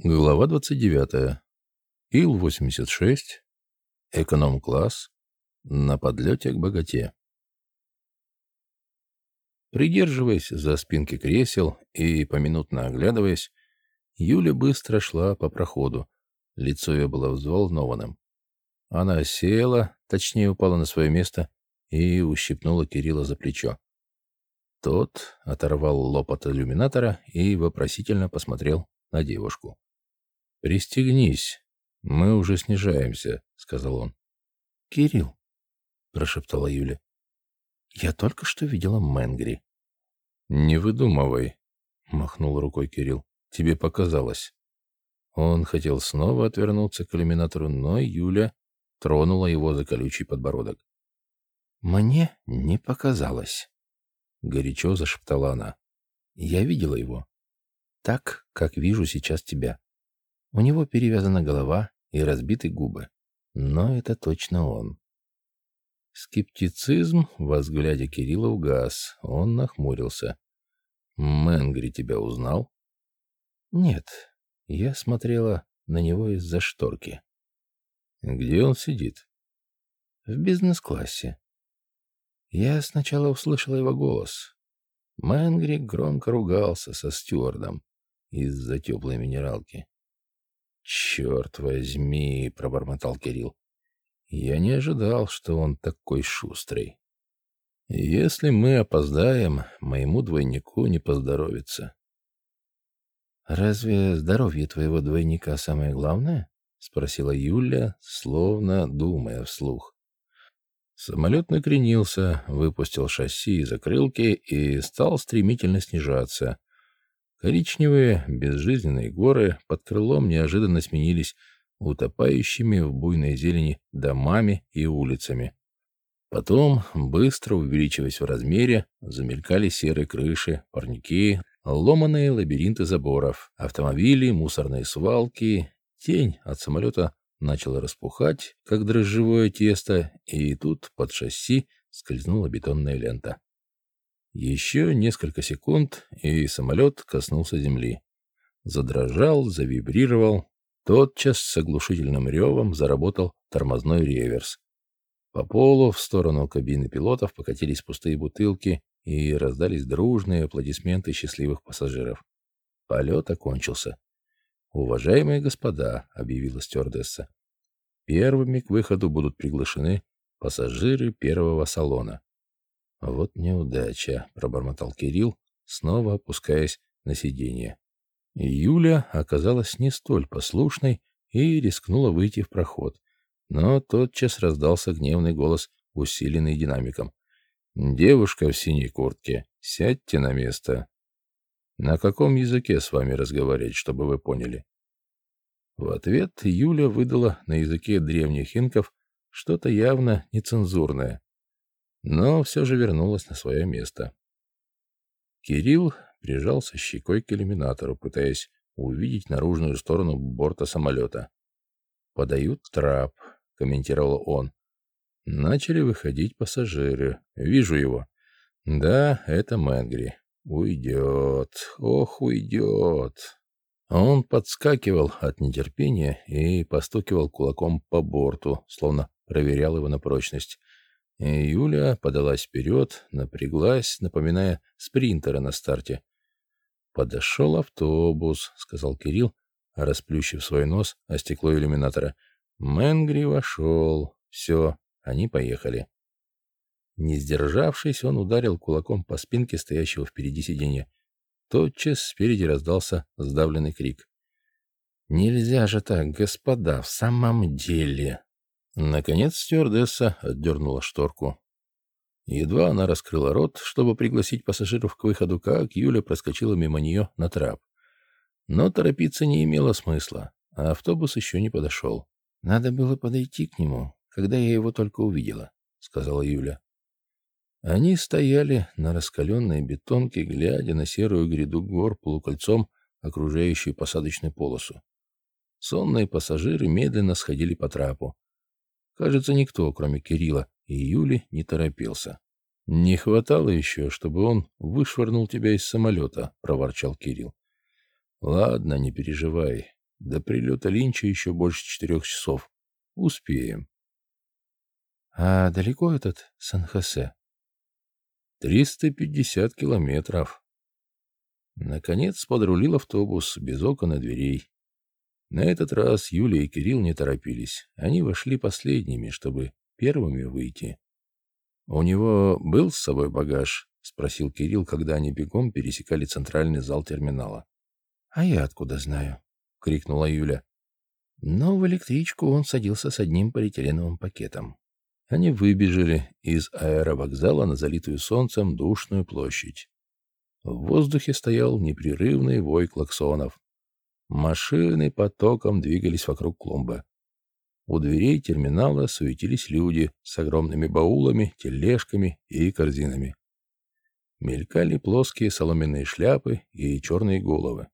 Глава 29. Ил-86. Эконом-класс. На подлете к богате. Придерживаясь за спинки кресел и поминутно оглядываясь, Юля быстро шла по проходу. Лицо ее было взволнованным. Она села, точнее упала на свое место и ущипнула Кирилла за плечо. Тот оторвал лоб от иллюминатора и вопросительно посмотрел на девушку. «Пристегнись, мы уже снижаемся», — сказал он. «Кирилл», — прошептала Юля, — «я только что видела Мэнгри». «Не выдумывай», — махнул рукой Кирилл. «Тебе показалось». Он хотел снова отвернуться к иллюминатору, но Юля тронула его за колючий подбородок. «Мне не показалось», — горячо зашептала она. «Я видела его. Так, как вижу сейчас тебя. У него перевязана голова и разбиты губы. Но это точно он. Скептицизм во взгляде Кирилла угас. Он нахмурился. «Мэнгри тебя узнал?» «Нет. Я смотрела на него из-за шторки». «Где он сидит?» «В бизнес-классе». Я сначала услышала его голос. Мэнгри громко ругался со стюардом из-за теплой минералки. «Черт возьми!» — пробормотал Кирилл. «Я не ожидал, что он такой шустрый. Если мы опоздаем, моему двойнику не поздоровится». «Разве здоровье твоего двойника самое главное?» — спросила Юля, словно думая вслух. Самолет накренился, выпустил шасси и закрылки и стал стремительно снижаться. Коричневые, безжизненные горы под крылом неожиданно сменились утопающими в буйной зелени домами и улицами. Потом, быстро увеличиваясь в размере, замелькали серые крыши, парники, ломаные лабиринты заборов, автомобили, мусорные свалки. Тень от самолета начала распухать, как дрожжевое тесто, и тут под шасси скользнула бетонная лента. Еще несколько секунд, и самолет коснулся земли. Задрожал, завибрировал. Тотчас с оглушительным ревом заработал тормозной реверс. По полу в сторону кабины пилотов покатились пустые бутылки и раздались дружные аплодисменты счастливых пассажиров. Полет окончился. «Уважаемые господа», — объявила стюардесса, — «первыми к выходу будут приглашены пассажиры первого салона. «Вот неудача», — пробормотал Кирилл, снова опускаясь на сиденье. Юля оказалась не столь послушной и рискнула выйти в проход. Но тотчас раздался гневный голос, усиленный динамиком. «Девушка в синей куртке, сядьте на место». «На каком языке с вами разговаривать, чтобы вы поняли?» В ответ Юля выдала на языке древних инков что-то явно нецензурное но все же вернулась на свое место. Кирилл прижался щекой к иллюминатору, пытаясь увидеть наружную сторону борта самолета. «Подают трап», — комментировал он. Начали выходить пассажиры. Вижу его. Да, это Мэнгри. Уйдет. Ох, уйдет. Он подскакивал от нетерпения и постукивал кулаком по борту, словно проверял его на прочность. И Юля подалась вперед, напряглась, напоминая спринтера на старте. «Подошел автобус», — сказал Кирилл, расплющив свой нос о стекло иллюминатора. Мэнгри вошел. Все, они поехали. Не сдержавшись, он ударил кулаком по спинке стоящего впереди сиденья. Тотчас спереди раздался сдавленный крик. «Нельзя же так, господа, в самом деле!» Наконец стюардесса отдернула шторку. Едва она раскрыла рот, чтобы пригласить пассажиров к выходу, как Юля проскочила мимо нее на трап. Но торопиться не имело смысла, а автобус еще не подошел. «Надо было подойти к нему, когда я его только увидела», — сказала Юля. Они стояли на раскаленной бетонке, глядя на серую гряду гор полукольцом, окружающую посадочную полосу. Сонные пассажиры медленно сходили по трапу. Кажется, никто, кроме Кирилла и Юли, не торопился. «Не хватало еще, чтобы он вышвырнул тебя из самолета», — проворчал Кирилл. «Ладно, не переживай. До прилета Линча еще больше четырех часов. Успеем. А далеко этот Сан-Хосе? Триста пятьдесят километров. Наконец подрулил автобус без окон и дверей. На этот раз Юлия и Кирилл не торопились. Они вошли последними, чтобы первыми выйти. «У него был с собой багаж?» — спросил Кирилл, когда они бегом пересекали центральный зал терминала. «А я откуда знаю?» — крикнула Юля. Но в электричку он садился с одним полиэтиленовым пакетом. Они выбежали из аэровокзала на залитую солнцем душную площадь. В воздухе стоял непрерывный вой клаксонов. Машины потоком двигались вокруг клумбы. У дверей терминала суетились люди с огромными баулами, тележками и корзинами. Мелькали плоские соломенные шляпы и черные головы.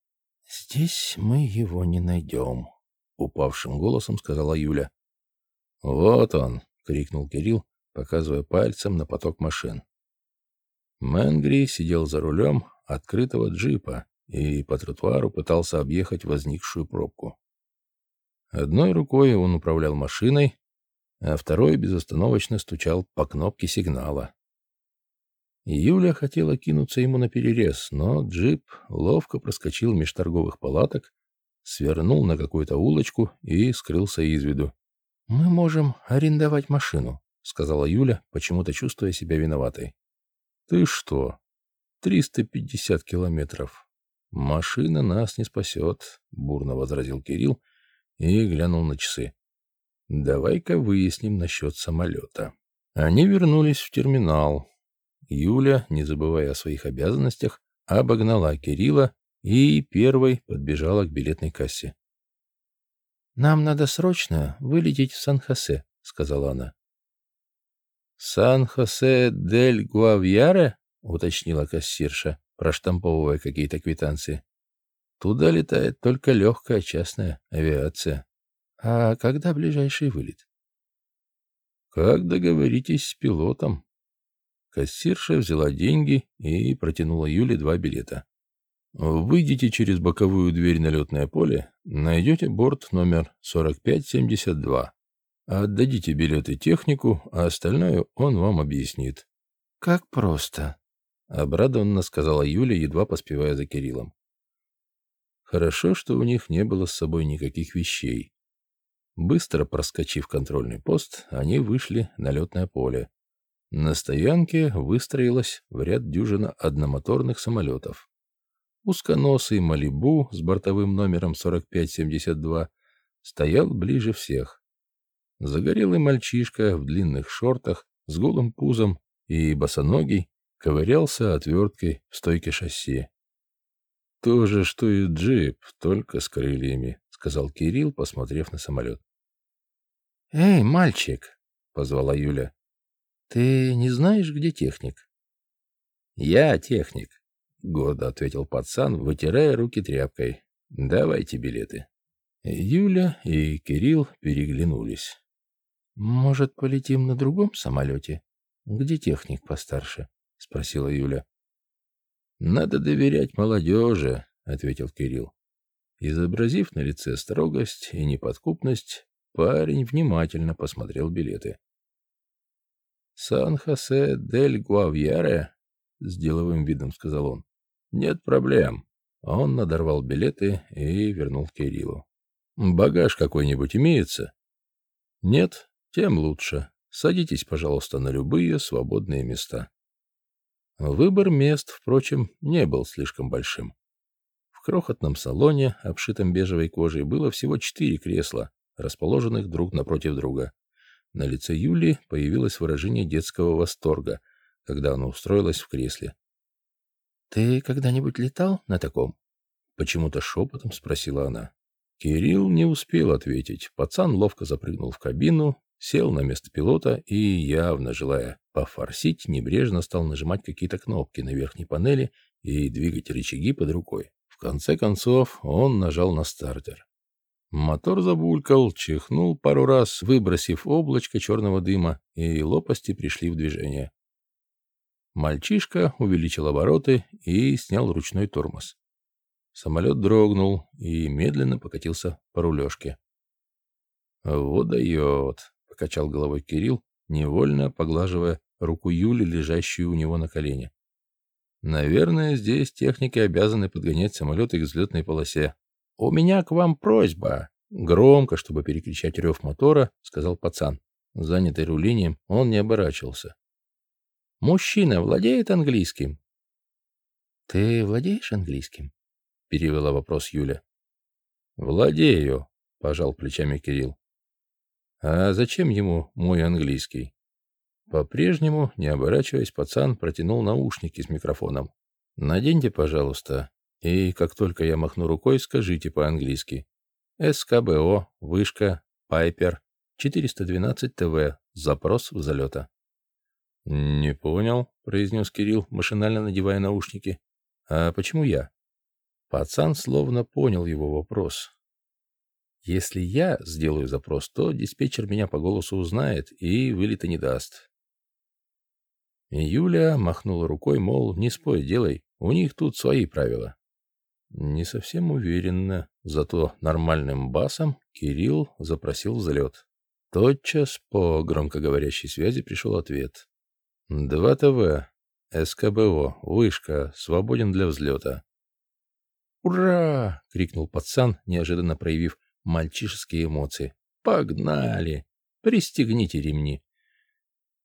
«Здесь мы его не найдем», — упавшим голосом сказала Юля. «Вот он!» — крикнул Кирилл, показывая пальцем на поток машин. Мэнгри сидел за рулем открытого джипа и по тротуару пытался объехать возникшую пробку. Одной рукой он управлял машиной, а второй безостановочно стучал по кнопке сигнала. Юля хотела кинуться ему на перерез, но джип ловко проскочил меж торговых палаток, свернул на какую-то улочку и скрылся из виду. «Мы можем арендовать машину», — сказала Юля, почему-то чувствуя себя виноватой. «Ты что? Триста пятьдесят километров. Машина нас не спасет», — бурно возразил Кирилл и глянул на часы. «Давай-ка выясним насчет самолета». Они вернулись в терминал. Юля, не забывая о своих обязанностях, обогнала Кирилла и первой подбежала к билетной кассе. «Нам надо срочно вылететь в Сан-Хосе», — сказала она. «Сан-Хосе дель Гуавьяре?» — уточнила кассирша, проштамповывая какие-то квитанции. «Туда летает только легкая частная авиация. А когда ближайший вылет?» «Как договоритесь с пилотом?» Кассирша взяла деньги и протянула Юле два билета. Выйдите через боковую дверь на летное поле, найдете борт номер 4572. Отдадите билеты технику, а остальное он вам объяснит. «Как просто», — обрадованно сказала Юля, едва поспевая за Кириллом. Хорошо, что у них не было с собой никаких вещей. Быстро проскочив контрольный пост, они вышли на летное поле. На стоянке выстроилась в ряд дюжина одномоторных самолетов. Узконосый «Малибу» с бортовым номером 4572 стоял ближе всех. Загорелый мальчишка в длинных шортах с голым пузом и босоногий ковырялся отверткой в стойке шасси. «То же, что и джип, только с крыльями», — сказал Кирилл, посмотрев на самолет. «Эй, мальчик!» — позвала Юля. «Ты не знаешь, где техник?» «Я техник», — гордо ответил пацан, вытирая руки тряпкой. «Давайте билеты». Юля и Кирилл переглянулись. «Может, полетим на другом самолете? Где техник постарше?» — спросила Юля. «Надо доверять молодежи», — ответил Кирилл. Изобразив на лице строгость и неподкупность, парень внимательно посмотрел билеты. «Сан-Хосе дель Гуавьяре?» — с деловым видом сказал он. «Нет проблем». Он надорвал билеты и вернул Кириллу. «Багаж какой-нибудь имеется?» «Нет, тем лучше. Садитесь, пожалуйста, на любые свободные места». Выбор мест, впрочем, не был слишком большим. В крохотном салоне, обшитом бежевой кожей, было всего четыре кресла, расположенных друг напротив друга. На лице Юли появилось выражение детского восторга, когда она устроилась в кресле. «Ты когда-нибудь летал на таком?» Почему-то шепотом спросила она. Кирилл не успел ответить. Пацан ловко запрыгнул в кабину, сел на место пилота и, явно желая пофорсить, небрежно стал нажимать какие-то кнопки на верхней панели и двигать рычаги под рукой. В конце концов, он нажал на стартер. Мотор забулькал, чихнул пару раз, выбросив облачко черного дыма, и лопасти пришли в движение. Мальчишка увеличил обороты и снял ручной тормоз. Самолет дрогнул и медленно покатился по рулежке. «Вот дает», — покачал головой Кирилл, невольно поглаживая руку Юли, лежащую у него на колене. «Наверное, здесь техники обязаны подгонять самолеты к взлетной полосе. У меня к вам просьба!» Громко, чтобы перекричать рев мотора, сказал пацан. Занятый рулением, он не оборачивался. «Мужчина владеет английским?» «Ты владеешь английским?» — перевела вопрос Юля. «Владею», — пожал плечами Кирилл. «А зачем ему мой английский?» По-прежнему, не оборачиваясь, пацан протянул наушники с микрофоном. «Наденьте, пожалуйста, и как только я махну рукой, скажите по-английски. СКБО, вышка, Пайпер, 412 ТВ, запрос взлета». «Не понял», — произнес Кирилл, машинально надевая наушники. «А почему я?» Пацан словно понял его вопрос. «Если я сделаю запрос, то диспетчер меня по голосу узнает и вылета не даст». Юля махнула рукой, мол, не спой, делай, у них тут свои правила. Не совсем уверенно, зато нормальным басом Кирилл запросил взлет. Тотчас по громкоговорящей связи пришел ответ. 2 ТВ. СКБО. Вышка. Свободен для взлета. «Ура!» — крикнул пацан, неожиданно проявив мальчишеские эмоции. «Погнали! Пристегните ремни!»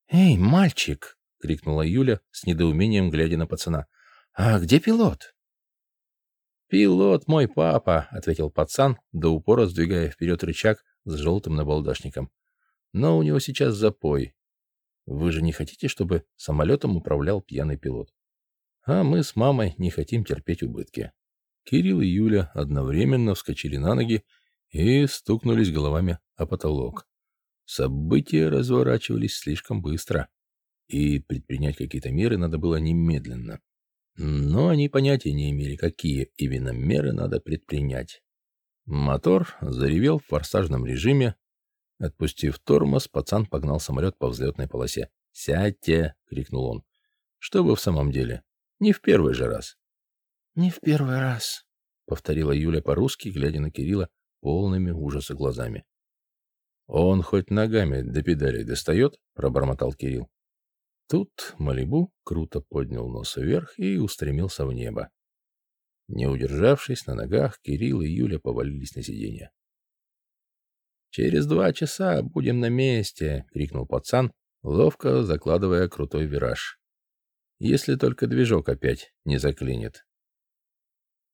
«Эй, мальчик!» — крикнула Юля с недоумением, глядя на пацана. «А где пилот?» «Пилот мой папа», — ответил пацан, до упора сдвигая вперед рычаг с желтым набалдашником. «Но у него сейчас запой. Вы же не хотите, чтобы самолетом управлял пьяный пилот? А мы с мамой не хотим терпеть убытки». Кирилл и Юля одновременно вскочили на ноги и стукнулись головами о потолок. События разворачивались слишком быстро, и предпринять какие-то меры надо было немедленно. Но они понятия не имели, какие именно меры надо предпринять. Мотор заревел в форсажном режиме. Отпустив тормоз, пацан погнал самолет по взлетной полосе. «Сядьте!» — крикнул он. «Что вы в самом деле? Не в первый же раз». «Не в первый раз», — повторила Юля по-русски, глядя на Кирилла полными ужаса глазами. «Он хоть ногами до педалей достает?» — пробормотал Кирилл. Тут Малибу круто поднял нос вверх и устремился в небо. Не удержавшись на ногах, Кирилл и Юля повалились на сиденье. «Через два часа будем на месте!» — крикнул пацан, ловко закладывая крутой вираж. «Если только движок опять не заклинит».